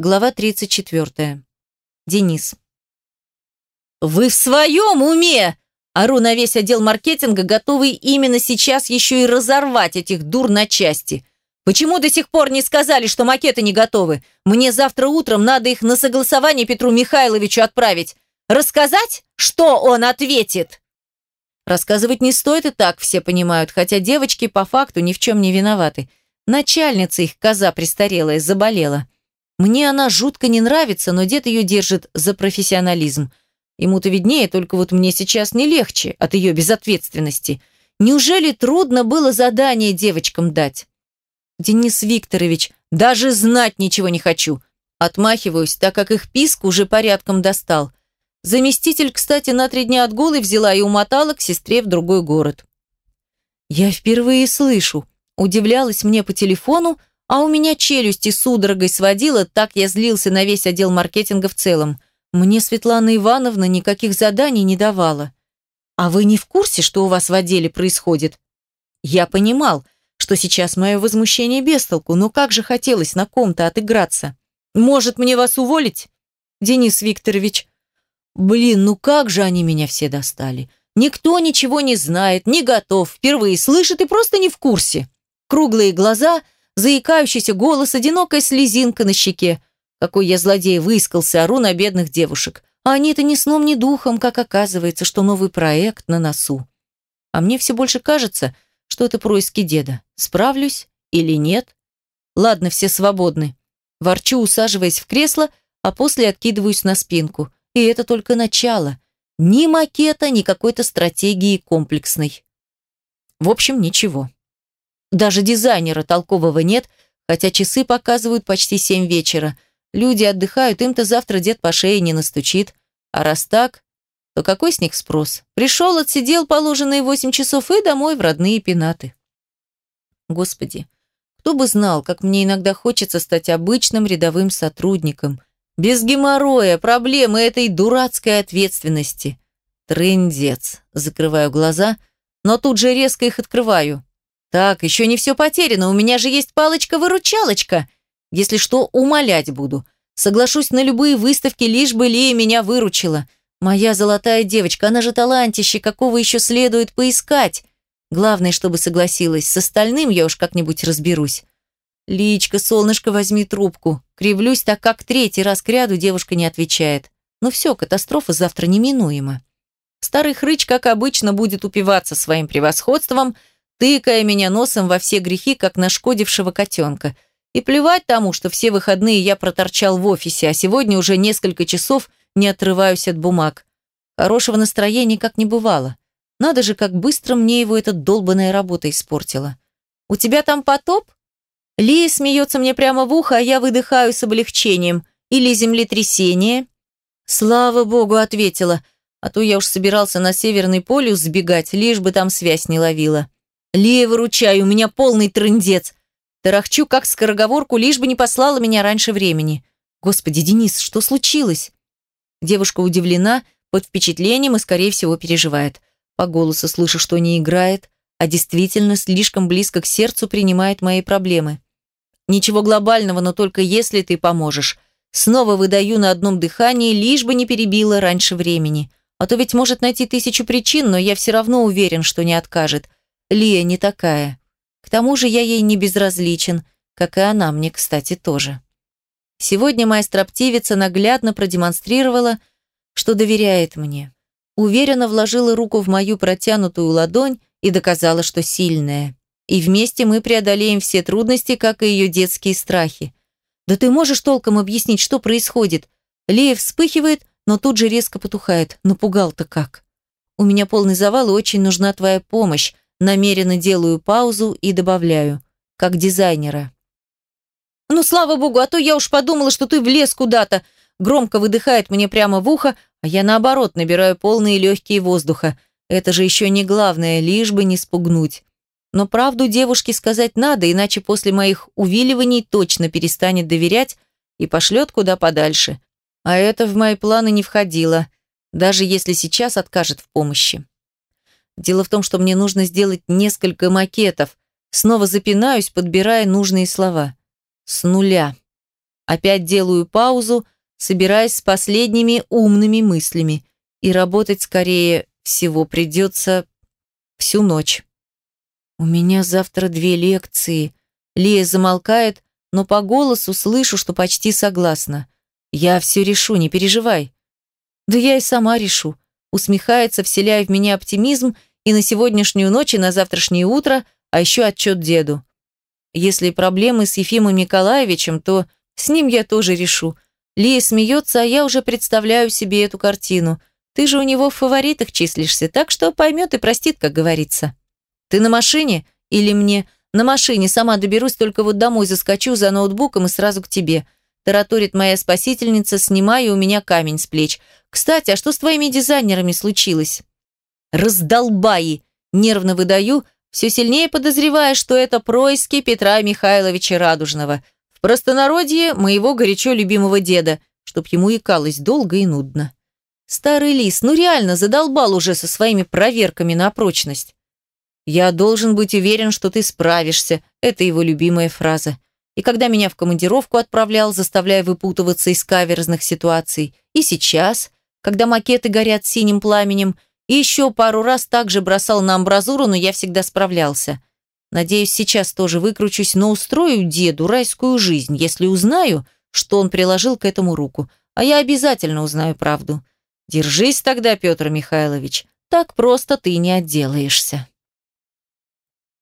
Глава 34. Денис. «Вы в своем уме?» Ору на весь отдел маркетинга, готовый именно сейчас еще и разорвать этих дур на части. Почему до сих пор не сказали, что макеты не готовы? Мне завтра утром надо их на согласование Петру Михайловичу отправить. Рассказать, что он ответит? Рассказывать не стоит и так, все понимают, хотя девочки по факту ни в чем не виноваты. Начальница их, коза престарелая, заболела. Мне она жутко не нравится, но дед ее держит за профессионализм. Ему-то виднее, только вот мне сейчас не легче от ее безответственности. Неужели трудно было задание девочкам дать? Денис Викторович, даже знать ничего не хочу. Отмахиваюсь, так как их писк уже порядком достал. Заместитель, кстати, на три дня отгулы взяла и умотала к сестре в другой город. Я впервые слышу. Удивлялась мне по телефону, а у меня челюсти судорогой сводила, так я злился на весь отдел маркетинга в целом. Мне Светлана Ивановна никаких заданий не давала. А вы не в курсе, что у вас в отделе происходит? Я понимал, что сейчас мое возмущение без но как же хотелось на ком-то отыграться. Может, мне вас уволить? Денис Викторович. Блин, ну как же они меня все достали. Никто ничего не знает, не готов, впервые слышит и просто не в курсе. Круглые глаза – заикающийся голос, одинокая слезинка на щеке. Какой я злодей выискался, ору на бедных девушек. А они-то ни сном, ни духом, как оказывается, что новый проект на носу. А мне все больше кажется, что это происки деда. Справлюсь или нет? Ладно, все свободны. Ворчу, усаживаясь в кресло, а после откидываюсь на спинку. И это только начало. Ни макета, ни какой-то стратегии комплексной. В общем, ничего. Даже дизайнера толкового нет, хотя часы показывают почти семь вечера. Люди отдыхают, им-то завтра дед по шее не настучит. А раз так, то какой с них спрос? Пришел, отсидел положенные восемь часов и домой в родные пенаты. Господи, кто бы знал, как мне иногда хочется стать обычным рядовым сотрудником. Без геморроя, проблемы этой дурацкой ответственности. Трындец. Закрываю глаза, но тут же резко их открываю. Так, еще не все потеряно, у меня же есть палочка-выручалочка. Если что, умолять буду. Соглашусь на любые выставки, лишь бы Лея меня выручила. Моя золотая девочка, она же талантище, какого еще следует поискать. Главное, чтобы согласилась, с остальным я уж как-нибудь разберусь. Личка, солнышко, возьми трубку. Кривлюсь, так как третий раз к ряду девушка не отвечает. Ну все, катастрофа завтра неминуема. Старый хрыч, как обычно, будет упиваться своим превосходством – тыкая меня носом во все грехи, как нашкодившего котенка. И плевать тому, что все выходные я проторчал в офисе, а сегодня уже несколько часов не отрываюсь от бумаг. Хорошего настроения как не бывало. Надо же, как быстро мне его эта долбанная работа испортила. «У тебя там потоп?» Лия смеется мне прямо в ухо, а я выдыхаю с облегчением. «Или землетрясение?» «Слава богу», — ответила, а то я уж собирался на Северный полюс сбегать, лишь бы там связь не ловила. Лея, выручай, у меня полный трындец. Тарахчу как скороговорку, лишь бы не послала меня раньше времени. Господи, Денис, что случилось? Девушка удивлена, под впечатлением и, скорее всего, переживает. По голосу слышу, что не играет, а действительно слишком близко к сердцу принимает мои проблемы. Ничего глобального, но только если ты поможешь. Снова выдаю на одном дыхании, лишь бы не перебила раньше времени. А то ведь может найти тысячу причин, но я все равно уверен, что не откажет. Лия не такая. К тому же я ей не безразличен, как и она мне, кстати, тоже. Сегодня моя строптивица наглядно продемонстрировала, что доверяет мне. Уверенно вложила руку в мою протянутую ладонь и доказала, что сильная. И вместе мы преодолеем все трудности, как и ее детские страхи. Да ты можешь толком объяснить, что происходит? Лия вспыхивает, но тут же резко потухает. Напугал-то как. У меня полный завал и очень нужна твоя помощь. Намеренно делаю паузу и добавляю. Как дизайнера. «Ну, слава богу, а то я уж подумала, что ты влез куда-то!» Громко выдыхает мне прямо в ухо, а я наоборот набираю полные легкие воздуха. Это же еще не главное, лишь бы не спугнуть. Но правду девушке сказать надо, иначе после моих увиливаний точно перестанет доверять и пошлет куда подальше. А это в мои планы не входило, даже если сейчас откажет в помощи. Дело в том, что мне нужно сделать несколько макетов. Снова запинаюсь, подбирая нужные слова. С нуля. Опять делаю паузу, собираясь с последними умными мыслями. И работать скорее всего придется всю ночь. У меня завтра две лекции. Лия замолкает, но по голосу слышу, что почти согласна. Я все решу, не переживай. Да я и сама решу. Усмехается, вселяя в меня оптимизм и на сегодняшнюю ночь, и на завтрашнее утро, а еще отчет деду. Если проблемы с Ефимом Николаевичем, то с ним я тоже решу. Лия смеется, а я уже представляю себе эту картину. Ты же у него в фаворитах числишься, так что поймет и простит, как говорится. Ты на машине или мне? На машине, сама доберусь, только вот домой заскочу за ноутбуком и сразу к тебе. Тараторит моя спасительница, снимая у меня камень с плеч. Кстати, а что с твоими дизайнерами случилось? Раздолбаи! Нервно выдаю, все сильнее подозревая, что это происки Петра Михайловича Радужного. В простонародье моего горячо любимого деда, чтоб ему икалось долго и нудно. Старый лис, ну реально задолбал уже со своими проверками на прочность. «Я должен быть уверен, что ты справишься», это его любимая фраза. И когда меня в командировку отправлял, заставляя выпутываться из каверзных ситуаций, и сейчас, когда макеты горят синим пламенем, еще пару раз также бросал на амбразуру, но я всегда справлялся. Надеюсь, сейчас тоже выкручусь, но устрою деду райскую жизнь, если узнаю, что он приложил к этому руку. А я обязательно узнаю правду. Держись тогда, Петр Михайлович. Так просто ты не отделаешься.